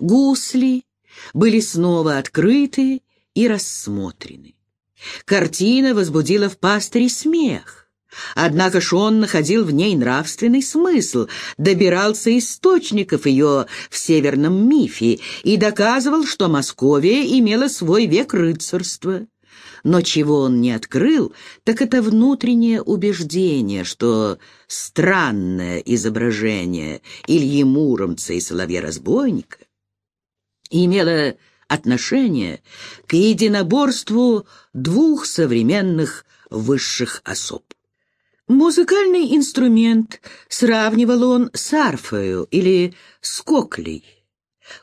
гусли были снова открыты и рассмотрены. Картина возбудила в пастыре смех. Однако ж он находил в ней нравственный смысл, добирался источников ее в северном мифе и доказывал, что Московия имела свой век рыцарства. Но чего он не открыл, так это внутреннее убеждение, что странное изображение Ильи Муромца и Соловья-разбойника имело отношение к единоборству двух современных высших особ. Музыкальный инструмент сравнивал он с арфою или с коклей.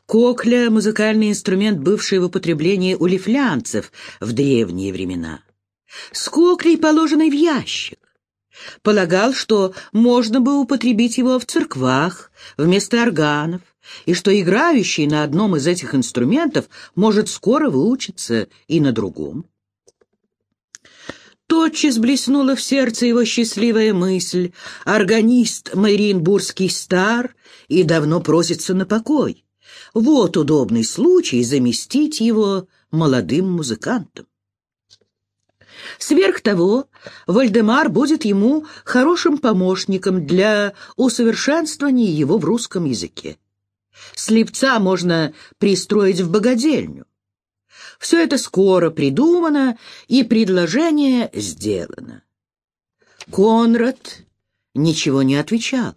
Кокля — музыкальный инструмент, бывший в употреблении у лифлянцев в древние времена. С коклей, положенный в ящик. Полагал, что можно бы употребить его в церквах вместо органов, и что играющий на одном из этих инструментов может скоро выучиться и на другом. Тотчас блеснула в сердце его счастливая мысль. Органист Мариенбургский стар и давно просится на покой. Вот удобный случай заместить его молодым музыкантом. Сверх того, Вальдемар будет ему хорошим помощником для усовершенствования его в русском языке. Слепца можно пристроить в богадельню. Все это скоро придумано, и предложение сделано. Конрад ничего не отвечал.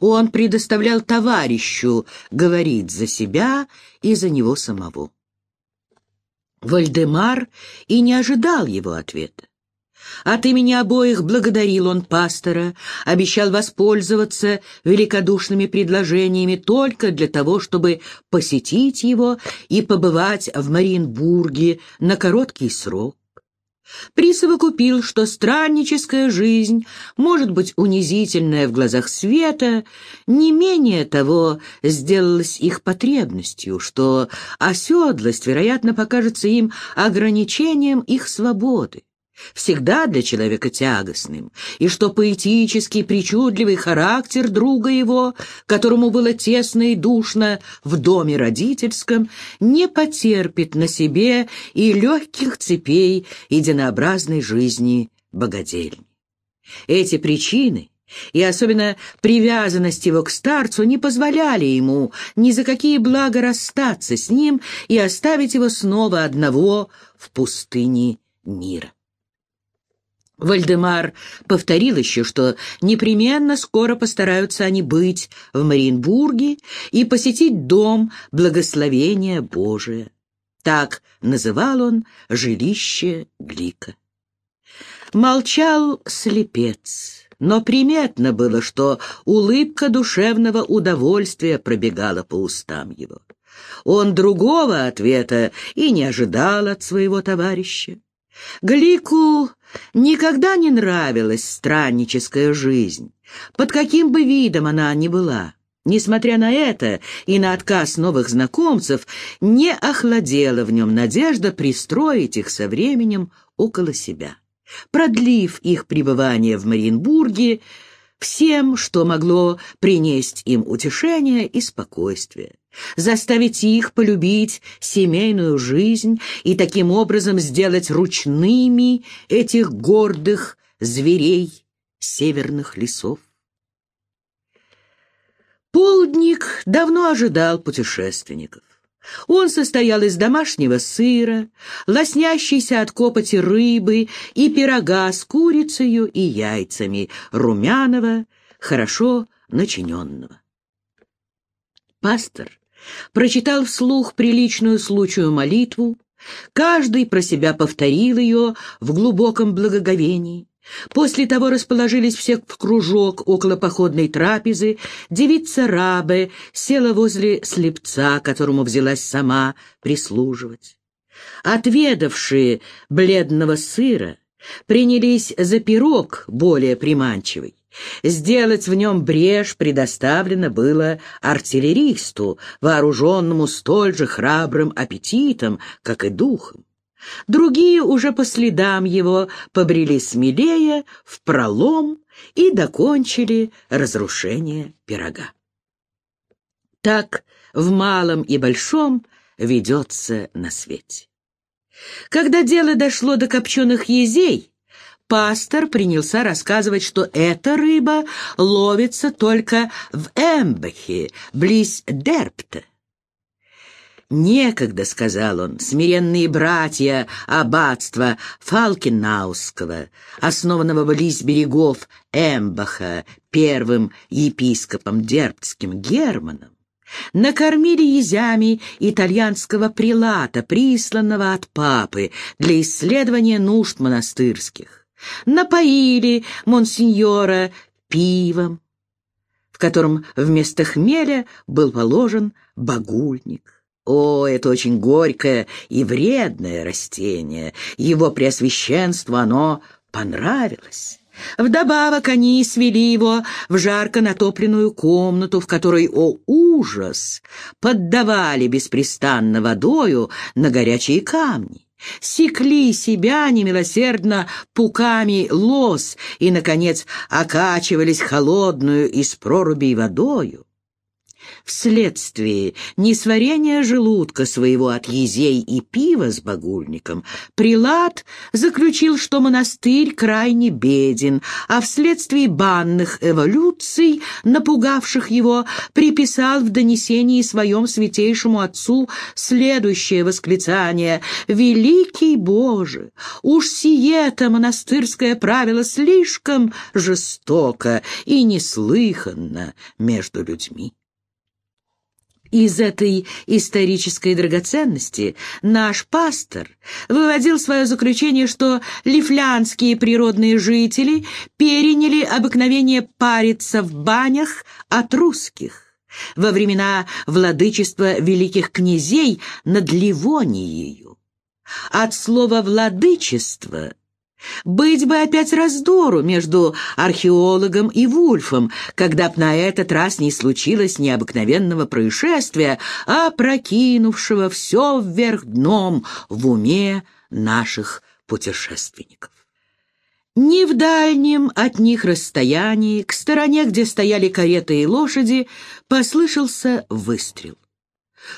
Он предоставлял товарищу говорить за себя и за него самого. Вальдемар и не ожидал его ответа. От имени обоих благодарил он пастора, обещал воспользоваться великодушными предложениями только для того, чтобы посетить его и побывать в Мариенбурге на короткий срок. Присовокупил, что странническая жизнь может быть унизительная в глазах света, не менее того сделалась их потребностью, что оседлость, вероятно, покажется им ограничением их свободы всегда для человека тягостным, и что поэтический, причудливый характер друга его, которому было тесно и душно в доме родительском, не потерпит на себе и легких цепей единообразной жизни богадельни. Эти причины и особенно привязанность его к старцу не позволяли ему ни за какие блага расстаться с ним и оставить его снова одного в пустыне мира. Вальдемар повторил еще, что непременно скоро постараются они быть в Мариенбурге и посетить дом благословения Божия. Так называл он жилище Глика. Молчал слепец, но приметно было, что улыбка душевного удовольствия пробегала по устам его. Он другого ответа и не ожидал от своего товарища. Глику никогда не нравилась странническая жизнь, под каким бы видом она ни была. Несмотря на это и на отказ новых знакомцев, не охладела в нем надежда пристроить их со временем около себя. Продлив их пребывание в Мариенбурге всем, что могло принести им утешение и спокойствие заставить их полюбить семейную жизнь и таким образом сделать ручными этих гордых зверей северных лесов. Полдник давно ожидал путешественников. Он состоял из домашнего сыра, лоснящейся от копоти рыбы и пирога с курицей и яйцами, румяного, хорошо начиненного. Пастор прочитал вслух приличную случаю молитву, каждый про себя повторил ее в глубоком благоговении. После того расположились все в кружок около походной трапезы, девица Рабе села возле слепца, которому взялась сама прислуживать. Отведавшие бледного сыра принялись за пирог более приманчивый. Сделать в нем брешь предоставлено было артиллеристу, вооруженному столь же храбрым аппетитом, как и духом. Другие уже по следам его побрели смелее в пролом и докончили разрушение пирога. Так в малом и большом ведется на свете. Когда дело дошло до копченых езей, пастор принялся рассказывать, что эта рыба ловится только в Эмбахе, близ Дерпта. «Некогда», — сказал он, — «смиренные братья аббатства Фалкинауского, основанного близ берегов Эмбаха первым епископом Дерптским Германом, накормили езями итальянского прилата, присланного от папы для исследования нужд монастырских, напоили монсеньора пивом, в котором вместо хмеля был положен багульник. О, это очень горькое и вредное растение. Его преосвященству оно понравилось. Вдобавок они свели его в жарко натопленную комнату, в которой, о ужас, поддавали беспрестанно водою на горячие камни, секли себя немилосердно пуками лос и, наконец, окачивались холодную из прорубей водою вследствие несварения желудка своего от езей и пива с багульником, прилад заключил, что монастырь крайне беден, а вследствие банных эволюций, напугавших его, приписал в донесении своем святейшему отцу следующее восклицание «Великий Боже! Уж сие-то монастырское правило слишком жестоко и неслыханно между людьми». Из этой исторической драгоценности наш пастор выводил свое заключение, что лифлянские природные жители переняли обыкновение париться в банях от русских во времена владычества великих князей над Ливонией. От слова «владычество» Быть бы опять раздору между археологом и Вульфом, когда б на этот раз не случилось необыкновенного происшествия, а прокинувшего все вверх дном в уме наших путешественников. Не в дальнем от них расстоянии, к стороне, где стояли кареты и лошади, послышался выстрел.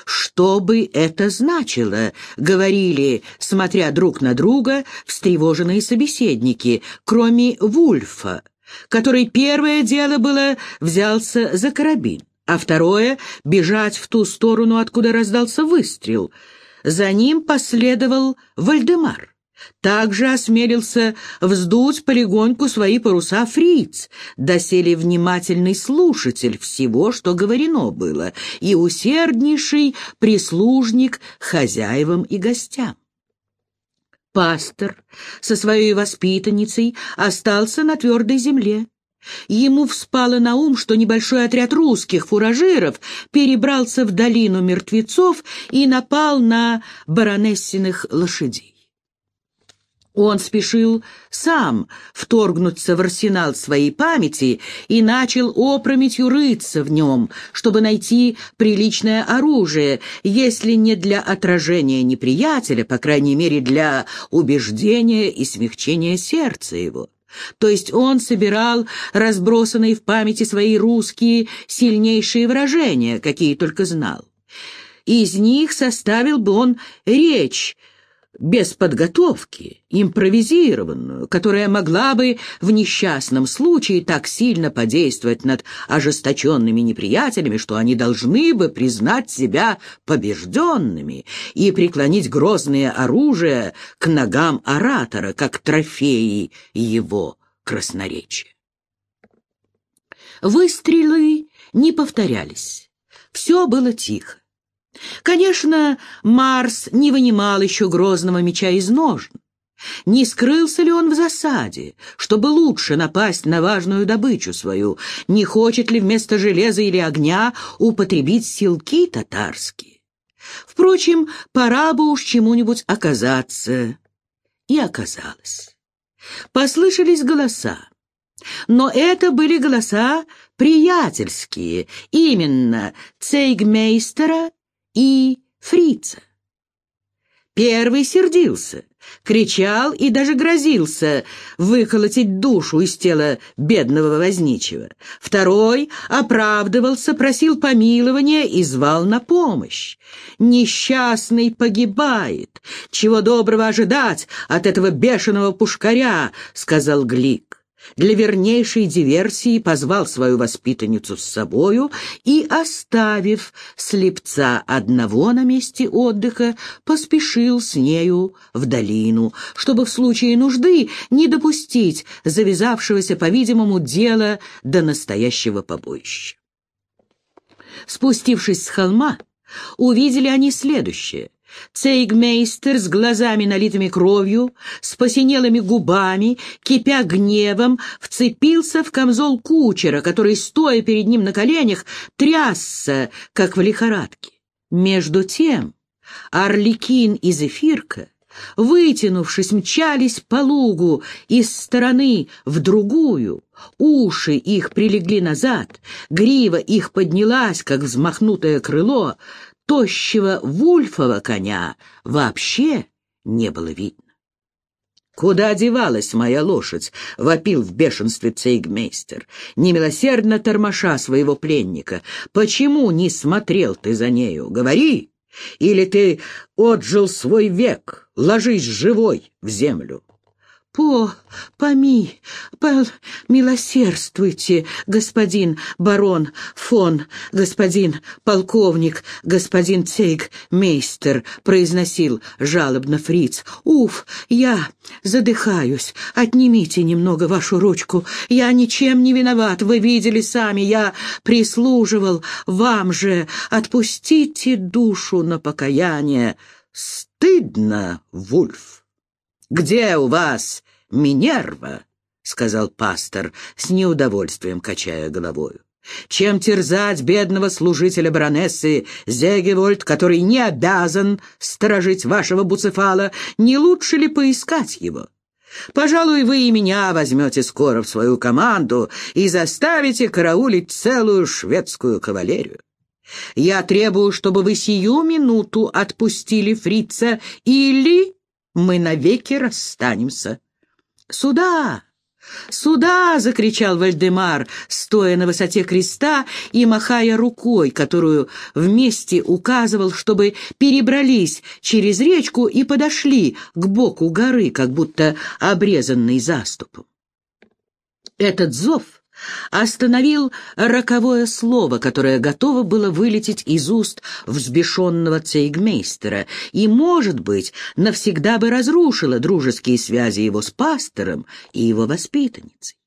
«Что бы это значило?» — говорили, смотря друг на друга, встревоженные собеседники, кроме Вульфа, который первое дело было взялся за карабин, а второе — бежать в ту сторону, откуда раздался выстрел. За ним последовал Вальдемар. Также осмелился вздуть полегоньку свои паруса фриц, доселе внимательный слушатель всего, что говорено было, и усерднейший прислужник хозяевам и гостям. Пастор со своей воспитанницей остался на твердой земле. Ему вспало на ум, что небольшой отряд русских фуражиров перебрался в долину мертвецов и напал на баронессиных лошадей. Он спешил сам вторгнуться в арсенал своей памяти и начал опрометью рыться в нем, чтобы найти приличное оружие, если не для отражения неприятеля, по крайней мере для убеждения и смягчения сердца его. То есть он собирал разбросанные в памяти свои русские сильнейшие выражения, какие только знал. Из них составил бы он речь, без подготовки, импровизированную, которая могла бы в несчастном случае так сильно подействовать над ожесточенными неприятелями, что они должны бы признать себя побежденными и преклонить грозное оружие к ногам оратора, как трофеи его красноречия. Выстрелы не повторялись. Все было тихо. Конечно, Марс не вынимал еще грозного меча из ножен. Не скрылся ли он в засаде, чтобы лучше напасть на важную добычу свою? Не хочет ли вместо железа или огня употребить силки татарские? Впрочем, пора бы уж чему-нибудь оказаться. И оказалось. Послышались голоса. Но это были голоса приятельские, именно цейгмейстера и фрица. Первый сердился, кричал и даже грозился выколотить душу из тела бедного возничего. Второй оправдывался, просил помилования и звал на помощь. Несчастный погибает. Чего доброго ожидать от этого бешеного пушкаря, сказал Глик для вернейшей диверсии позвал свою воспитанницу с собою и, оставив слепца одного на месте отдыха, поспешил с нею в долину, чтобы в случае нужды не допустить завязавшегося, по-видимому, дела до настоящего побоища. Спустившись с холма, увидели они следующее. Цейгмейстер с глазами, налитыми кровью, с посинелыми губами, кипя гневом, вцепился в камзол кучера, который, стоя перед ним на коленях, трясся, как в лихорадке. Между тем Орликин и Зефирка, вытянувшись, мчались по лугу из стороны в другую, уши их прилегли назад, грива их поднялась, как взмахнутое крыло, тощего вульфова коня вообще не было видно. «Куда девалась моя лошадь?» — вопил в бешенстве цейгмейстер, немилосердно тормоша своего пленника. «Почему не смотрел ты за нею? Говори! Или ты отжил свой век, ложись живой в землю!» «По, поми, по, милосердствуйте, господин барон фон, господин полковник, господин цейгмейстер», — произносил жалобно фриц. «Уф, я задыхаюсь. Отнимите немного вашу ручку. Я ничем не виноват. Вы видели сами, я прислуживал. Вам же отпустите душу на покаяние. Стыдно, Вульф!» «Где у вас Минерва?» — сказал пастор, с неудовольствием качая головою. «Чем терзать бедного служителя баронессы Зегевольд, который не обязан сторожить вашего буцефала, не лучше ли поискать его?» Пожалуй, вы и меня возьмете скоро в свою команду и заставите караулить целую шведскую кавалерию. Я требую, чтобы вы сию минуту отпустили фрица или мы навеки расстанемся. «Сюда! Сюда!» — закричал Вальдемар, стоя на высоте креста и махая рукой, которую вместе указывал, чтобы перебрались через речку и подошли к боку горы, как будто обрезанный заступом. Этот зов остановил роковое слово, которое готово было вылететь из уст взбешенного цейгмейстера и, может быть, навсегда бы разрушило дружеские связи его с пастором и его воспитанницей.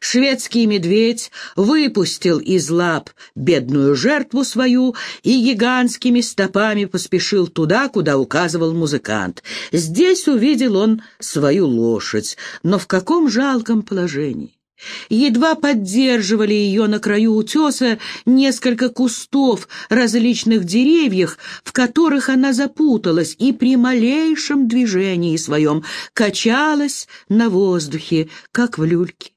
Шведский медведь выпустил из лап бедную жертву свою и гигантскими стопами поспешил туда, куда указывал музыкант. Здесь увидел он свою лошадь, но в каком жалком положении. Едва поддерживали ее на краю утеса несколько кустов различных деревьев, в которых она запуталась и при малейшем движении своем качалась на воздухе, как в люльке.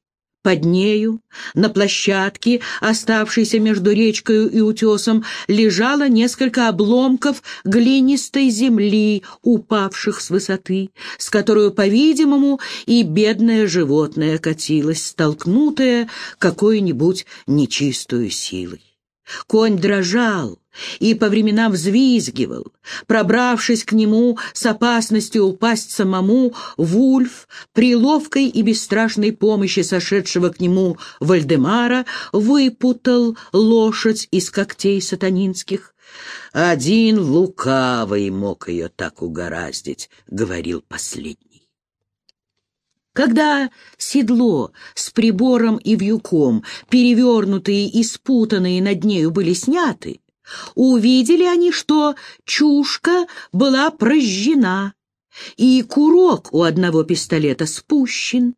Под нею, на площадке, оставшейся между речкой и утесом, лежало несколько обломков глинистой земли, упавших с высоты, с которой, по-видимому, и бедное животное катилось, столкнутое какой-нибудь нечистую силой. Конь дрожал и по временам взвизгивал. Пробравшись к нему с опасностью упасть самому, Вульф, при ловкой и бесстрашной помощи сошедшего к нему Вальдемара, выпутал лошадь из когтей сатанинских. «Один лукавый мог ее так угораздить», — говорил последний. Когда седло с прибором и вьюком, перевернутые и спутанные над нею, были сняты, увидели они, что чушка была прожжена, и курок у одного пистолета спущен.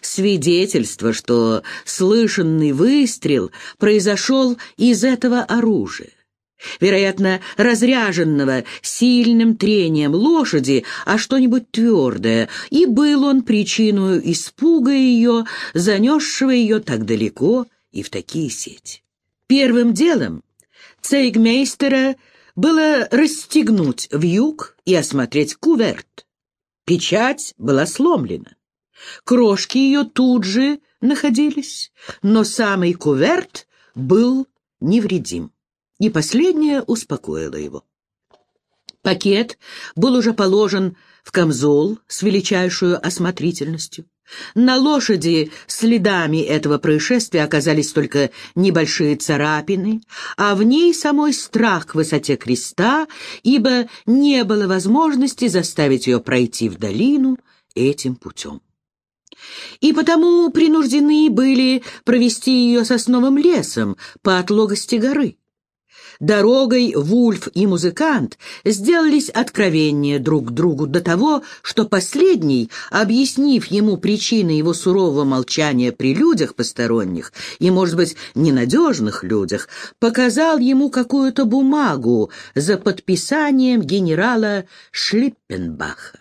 Свидетельство, что слышанный выстрел произошел из этого оружия вероятно, разряженного сильным трением лошади, а что-нибудь твердое, и был он причиной испуга ее, занесшего ее так далеко и в такие сети. Первым делом цейгмейстера было расстегнуть вьюг и осмотреть куверт. Печать была сломлена. Крошки ее тут же находились, но самый куверт был невредим, и последнее успокоило его. Пакет был уже положен в камзол с величайшую осмотрительностью. На лошади следами этого происшествия оказались только небольшие царапины, а в ней самой страх к высоте креста, ибо не было возможности заставить ее пройти в долину этим путем. И потому принуждены были провести ее сосновым лесом по отлогости горы. Дорогой Вульф и музыкант сделались откровеннее друг другу до того, что последний, объяснив ему причины его сурового молчания при людях посторонних и, может быть, ненадежных людях, показал ему какую-то бумагу за подписанием генерала Шлиппенбаха.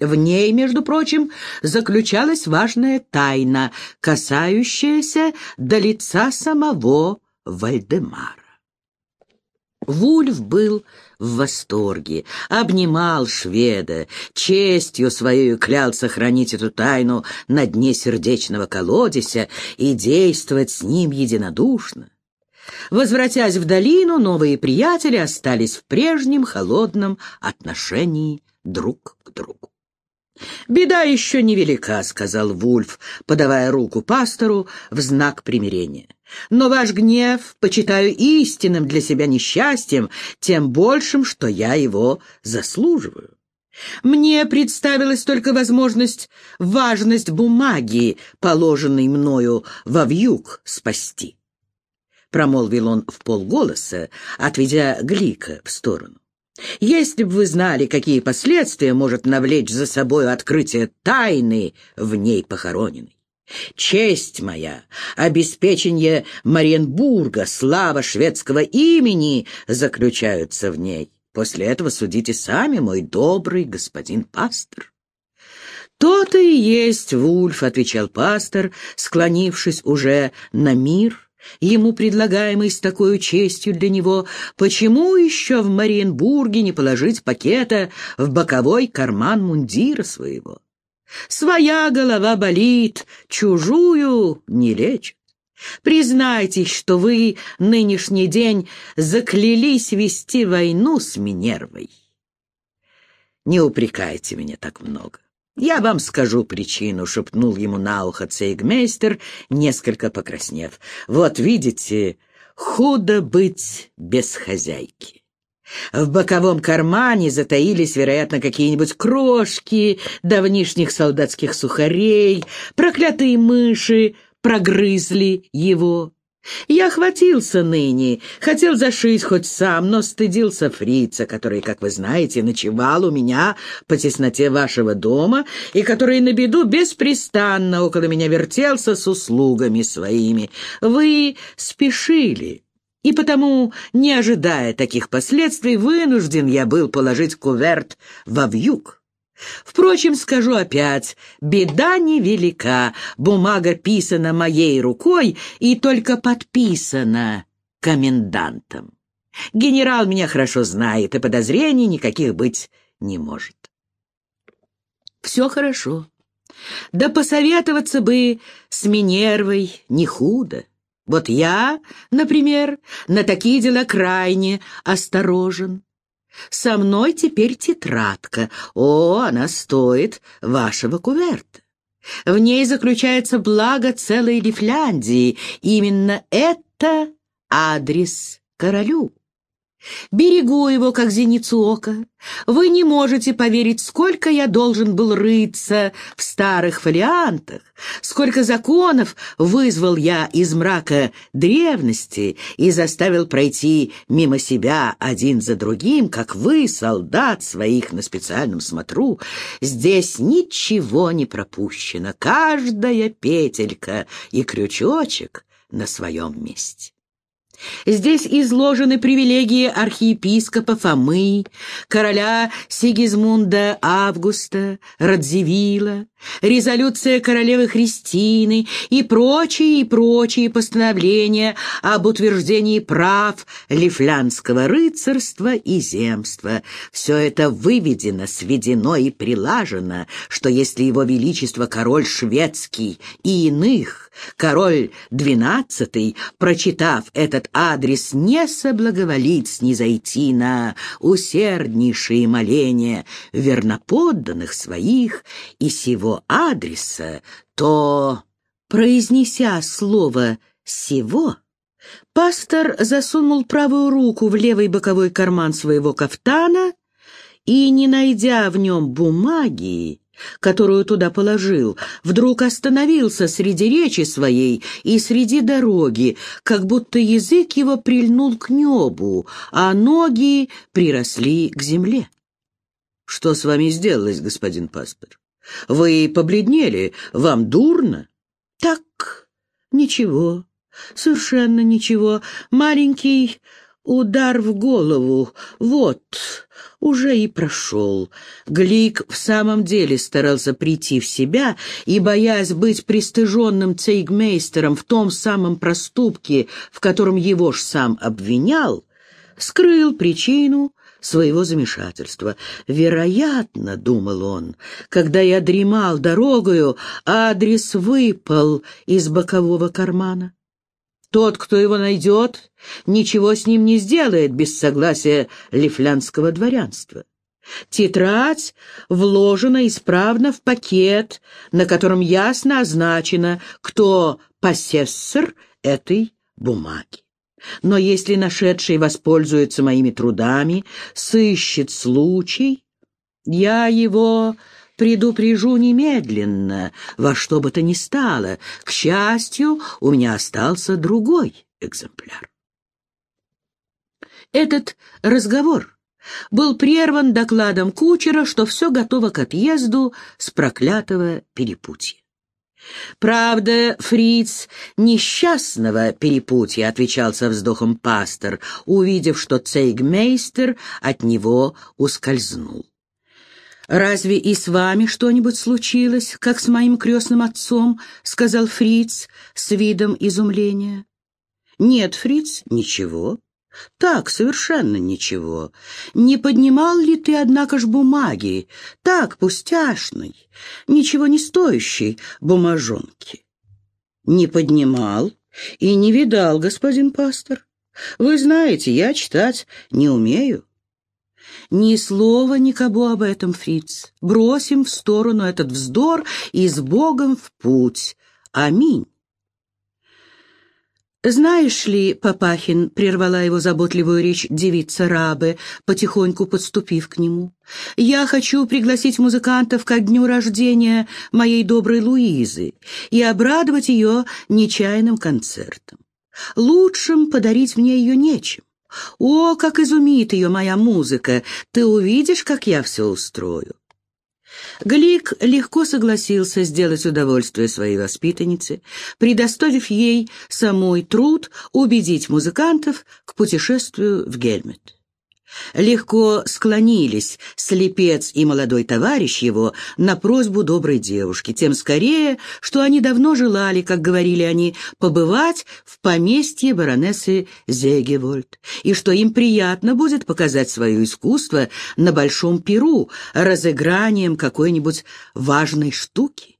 В ней, между прочим, заключалась важная тайна, касающаяся до лица самого Вальдемара. Вульф был в восторге, обнимал шведа, честью своей клял сохранить эту тайну на дне сердечного колодеся и действовать с ним единодушно. Возвратясь в долину, новые приятели остались в прежнем холодном отношении друг к другу. «Беда еще невелика», — сказал Вульф, подавая руку пастору в знак примирения. «Но ваш гнев почитаю истинным для себя несчастьем, тем большим, что я его заслуживаю. Мне представилась только возможность важность бумаги, положенной мною во вьюг, спасти». Промолвил он в полголоса, отведя Глика в сторону. Если бы вы знали, какие последствия может навлечь за собой открытие тайны в ней похороненной. Честь моя, обеспечение Мариенбурга, слава шведского имени заключаются в ней. После этого судите сами, мой добрый господин пастор. «То-то и есть Вульф», — отвечал пастор, склонившись уже на мир — ему предлагаемый с такой честью для него, почему еще в Мариенбурге не положить пакета в боковой карман мундира своего? Своя голова болит, чужую не лечит. Признайтесь, что вы нынешний день заклялись вести войну с Минервой. Не упрекайте меня так много. «Я вам скажу причину», — шепнул ему на ухо цейгмейстер, несколько покраснев. «Вот видите, худо быть без хозяйки». В боковом кармане затаились, вероятно, какие-нибудь крошки давнишних солдатских сухарей, проклятые мыши прогрызли его. Я хватился ныне, хотел зашить хоть сам, но стыдился фрица, который, как вы знаете, ночевал у меня по тесноте вашего дома и который на беду беспрестанно около меня вертелся с услугами своими. Вы спешили, и потому, не ожидая таких последствий, вынужден я был положить куверт во вьюг. Впрочем, скажу опять, беда невелика, бумага писана моей рукой и только подписана комендантом. Генерал меня хорошо знает, и подозрений никаких быть не может. Все хорошо. Да посоветоваться бы с Минервой не худо. Вот я, например, на такие дела крайне осторожен. Со мной теперь тетрадка. О, она стоит вашего куверта. В ней заключается благо целой Лифляндии. Именно это адрес королю. Берегу его, как зеницу ока. Вы не можете поверить, сколько я должен был рыться в старых фолиантах, сколько законов вызвал я из мрака древности и заставил пройти мимо себя один за другим, как вы, солдат своих на специальном смотру. Здесь ничего не пропущено, каждая петелька и крючочек на своем месте. Здесь изложены привилегии архиепископа Фомы, короля Сигизмунда Августа, Радзивилла, резолюция королевы Христины и прочие и прочие постановления об утверждении прав лифлянского рыцарства и земства. Все это выведено, сведено и прилажено, что если его величество король шведский и иных, король двенадцатый, прочитав этот адрес, не соблаговолит снизойти на усерднейшие моления верноподданных своих и сего его адреса, то, произнеся слово «сего», пастор засунул правую руку в левый боковой карман своего кафтана и, не найдя в нем бумаги, которую туда положил, вдруг остановился среди речи своей и среди дороги, как будто язык его прильнул к небу, а ноги приросли к земле. «Что с вами сделалось, господин пастор?» Вы побледнели, вам дурно? Так, ничего, совершенно ничего. Маленький удар в голову, вот, уже и прошел. Глик в самом деле старался прийти в себя и, боясь быть пристыженным цейгмейстером в том самом проступке, в котором его ж сам обвинял, скрыл причину своего замешательства. «Вероятно, — думал он, — когда я дремал дорогою, адрес выпал из бокового кармана. Тот, кто его найдет, ничего с ним не сделает без согласия лифлянского дворянства. Тетрадь вложена исправно в пакет, на котором ясно означено, кто посессор этой бумаги. Но если нашедший воспользуется моими трудами, сыщет случай, я его предупрежу немедленно, во что бы то ни стало. К счастью, у меня остался другой экземпляр. Этот разговор был прерван докладом кучера, что все готово к отъезду с проклятого перепутья. «Правда, фриц несчастного перепутья», — отвечал со вздохом пастор, увидев, что цейгмейстер от него ускользнул. «Разве и с вами что-нибудь случилось, как с моим крестным отцом?» — сказал фриц с видом изумления. «Нет, фриц, ничего. Так, совершенно ничего. Не поднимал ли ты, однако ж, бумаги? Так, пустяшной, ничего не стоящей бумажонки. Не поднимал и не видал, господин пастор. Вы знаете, я читать не умею. Ни слова никому об этом, фриц. Бросим в сторону этот вздор и с Богом в путь. Аминь. «Знаешь ли, Папахин», — прервала его заботливую речь девица Рабы, потихоньку подступив к нему, «я хочу пригласить музыкантов ко дню рождения моей доброй Луизы и обрадовать ее нечаянным концертом. Лучшим подарить мне ее нечем. О, как изумит ее моя музыка! Ты увидишь, как я все устрою. Глик легко согласился сделать удовольствие своей воспитаннице, предоставив ей самой труд убедить музыкантов к путешествию в Гельмет легко склонились слепец и молодой товарищ его на просьбу доброй девушки, тем скорее, что они давно желали, как говорили они, побывать в поместье баронессы Зегевольд, и что им приятно будет показать свое искусство на большом перу разыгранием какой-нибудь важной штуки.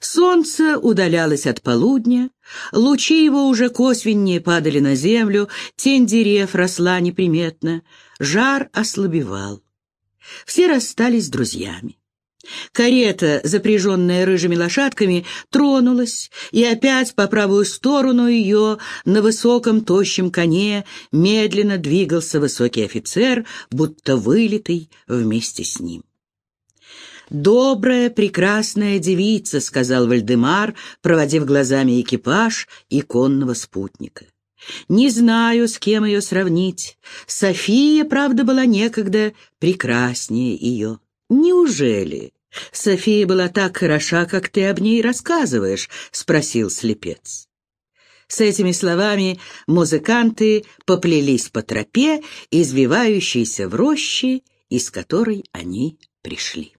Солнце удалялось от полудня, лучи его уже косвеннее падали на землю, тень дерев росла неприметно, жар ослабевал. Все расстались с друзьями. Карета, запряженная рыжими лошадками, тронулась, и опять по правую сторону ее на высоком тощем коне медленно двигался высокий офицер, будто вылитый вместе с ним. «Добрая, прекрасная девица», — сказал Вальдемар, проводив глазами экипаж и конного спутника. «Не знаю, с кем ее сравнить. София, правда, была некогда прекраснее ее. Неужели?» «София была так хороша, как ты об ней рассказываешь?» — спросил слепец. С этими словами музыканты поплелись по тропе, извивающейся в роще, из которой они пришли.